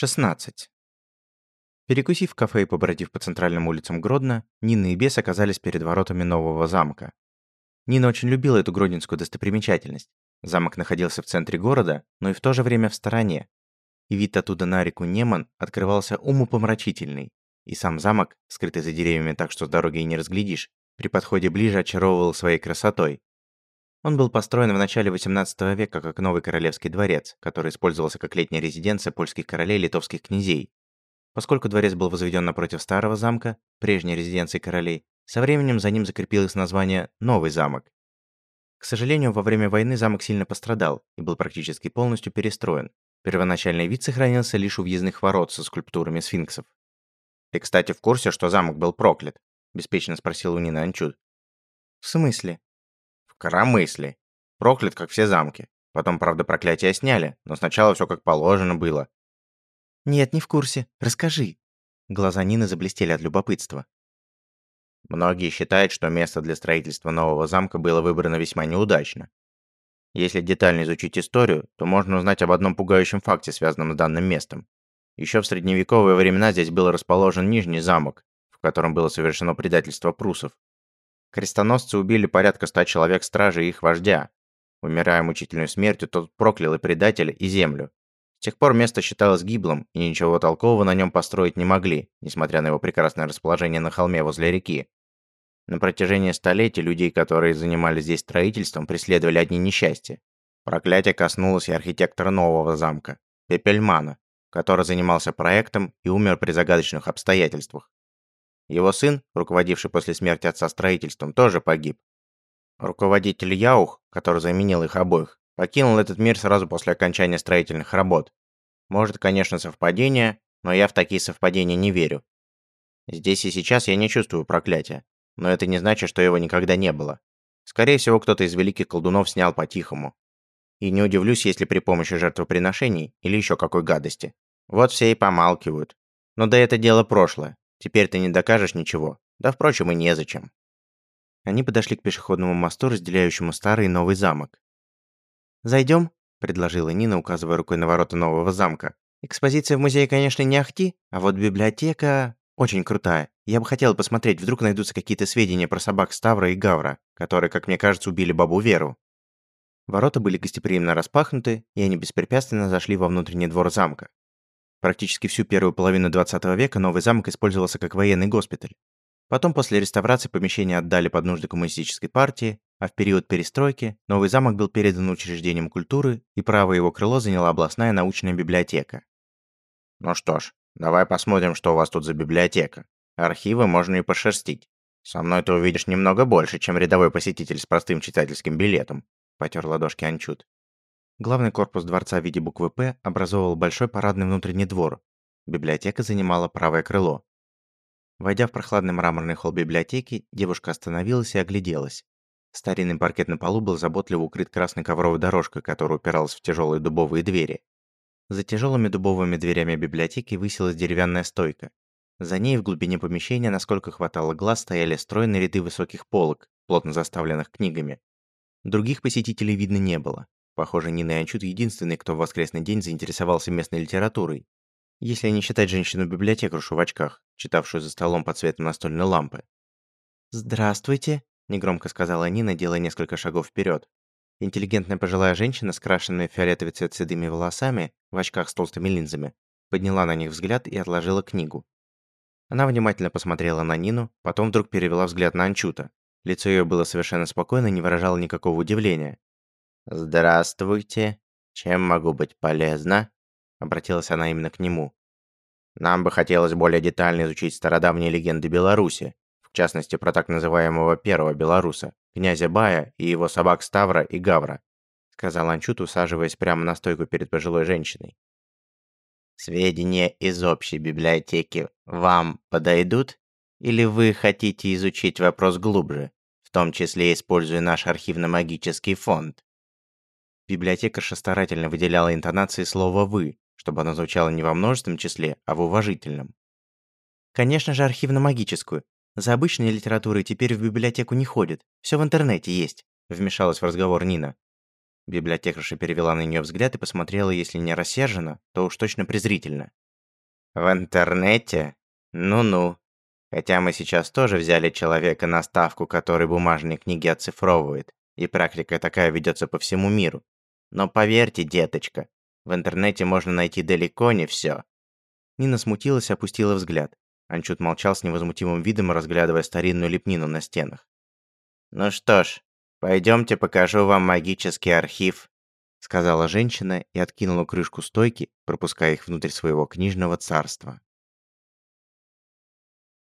16. Перекусив в кафе и побродив по центральным улицам Гродно, Нина и Бес оказались перед воротами нового замка. Нина очень любила эту гродненскую достопримечательность. Замок находился в центре города, но и в то же время в стороне. И вид оттуда на реку Неман открывался умопомрачительный. И сам замок, скрытый за деревьями так, что с дороги и не разглядишь, при подходе ближе очаровывал своей красотой. Он был построен в начале XVIII века как новый королевский дворец, который использовался как летняя резиденция польских королей и литовских князей. Поскольку дворец был возведен напротив старого замка, прежней резиденции королей, со временем за ним закрепилось название «Новый замок». К сожалению, во время войны замок сильно пострадал и был практически полностью перестроен. Первоначальный вид сохранился лишь у въездных ворот со скульптурами сфинксов. «Ты, кстати, в курсе, что замок был проклят?» – беспечно спросил у Нины Анчуд. «В смысле?» Коромысли. Проклят, как все замки. Потом, правда, проклятие сняли, но сначала все как положено было. Нет, не в курсе. Расскажи. Глаза Нины заблестели от любопытства. Многие считают, что место для строительства нового замка было выбрано весьма неудачно. Если детально изучить историю, то можно узнать об одном пугающем факте, связанном с данным местом. Еще в средневековые времена здесь был расположен Нижний замок, в котором было совершено предательство прусов. Крестоносцы убили порядка ста человек стражи и их вождя. Умирая мучительной смертью, тот проклял и предателя, и землю. С тех пор место считалось гиблым, и ничего толкового на нем построить не могли, несмотря на его прекрасное расположение на холме возле реки. На протяжении столетий людей, которые занимались здесь строительством, преследовали одни несчастья. Проклятие коснулось и архитектора нового замка, Пепельмана, который занимался проектом и умер при загадочных обстоятельствах. Его сын, руководивший после смерти отца строительством, тоже погиб. Руководитель Яух, который заменил их обоих, покинул этот мир сразу после окончания строительных работ. Может, конечно, совпадение, но я в такие совпадения не верю. Здесь и сейчас я не чувствую проклятия, но это не значит, что его никогда не было. Скорее всего, кто-то из великих колдунов снял по-тихому. И не удивлюсь, если при помощи жертвоприношений или еще какой гадости. Вот все и помалкивают. Но да это дело прошлое. Теперь ты не докажешь ничего. Да, впрочем, и незачем. Они подошли к пешеходному мосту, разделяющему старый и новый замок. «Зайдем?» – предложила Нина, указывая рукой на ворота нового замка. «Экспозиция в музее, конечно, не ахти, а вот библиотека очень крутая. Я бы хотела посмотреть, вдруг найдутся какие-то сведения про собак Ставра и Гавра, которые, как мне кажется, убили бабу Веру». Ворота были гостеприимно распахнуты, и они беспрепятственно зашли во внутренний двор замка. Практически всю первую половину 20 века новый замок использовался как военный госпиталь. Потом после реставрации помещение отдали под нужды коммунистической партии, а в период перестройки новый замок был передан учреждениям культуры, и право его крыло заняла областная научная библиотека. Ну что ж, давай посмотрим, что у вас тут за библиотека. Архивы можно и пошерстить. Со мной ты увидишь немного больше, чем рядовой посетитель с простым читательским билетом, потер ладошки Анчут. Главный корпус дворца в виде буквы «П» образовывал большой парадный внутренний двор. Библиотека занимала правое крыло. Войдя в прохладный мраморный холл библиотеки, девушка остановилась и огляделась. Старинный паркет на полу был заботливо укрыт красной ковровой дорожкой, которая упиралась в тяжелые дубовые двери. За тяжелыми дубовыми дверями библиотеки высилась деревянная стойка. За ней в глубине помещения, насколько хватало глаз, стояли стройные ряды высоких полок, плотно заставленных книгами. Других посетителей видно не было. Похоже, Нина и Анчут единственный, кто в воскресный день заинтересовался местной литературой. Если не считать женщину-библиотекаршу в очках, читавшую за столом под светом настольной лампы. «Здравствуйте», – негромко сказала Нина, делая несколько шагов вперед. Интеллигентная пожилая женщина с крашенными фиолетовый цвет седыми волосами, в очках с толстыми линзами, подняла на них взгляд и отложила книгу. Она внимательно посмотрела на Нину, потом вдруг перевела взгляд на Анчута. Лицо ее было совершенно спокойно не выражало никакого удивления. «Здравствуйте. Чем могу быть полезна?» Обратилась она именно к нему. «Нам бы хотелось более детально изучить стародавние легенды Беларуси, в частности про так называемого первого белоруса, князя Бая и его собак Ставра и Гавра», сказал Анчут, усаживаясь прямо на стойку перед пожилой женщиной. «Сведения из общей библиотеки вам подойдут? Или вы хотите изучить вопрос глубже, в том числе используя наш архивно-магический фонд?» Библиотекарша старательно выделяла интонации слова «вы», чтобы оно звучало не во множественном числе, а в уважительном. Конечно же, архивно-магическую. За обычной литературой теперь в библиотеку не ходят. Все в интернете есть, вмешалась в разговор Нина. Библиотекарша перевела на нее взгляд и посмотрела, если не рассерженно, то уж точно презрительно. В интернете? Ну-ну. Хотя мы сейчас тоже взяли человека на ставку, который бумажные книги оцифровывает, и практика такая ведется по всему миру. Но поверьте, деточка, в интернете можно найти далеко не все. Нина смутилась опустила взгляд. Анчут молчал с невозмутимым видом, разглядывая старинную лепнину на стенах. «Ну что ж, пойдемте покажу вам магический архив», сказала женщина и откинула крышку стойки, пропуская их внутрь своего книжного царства.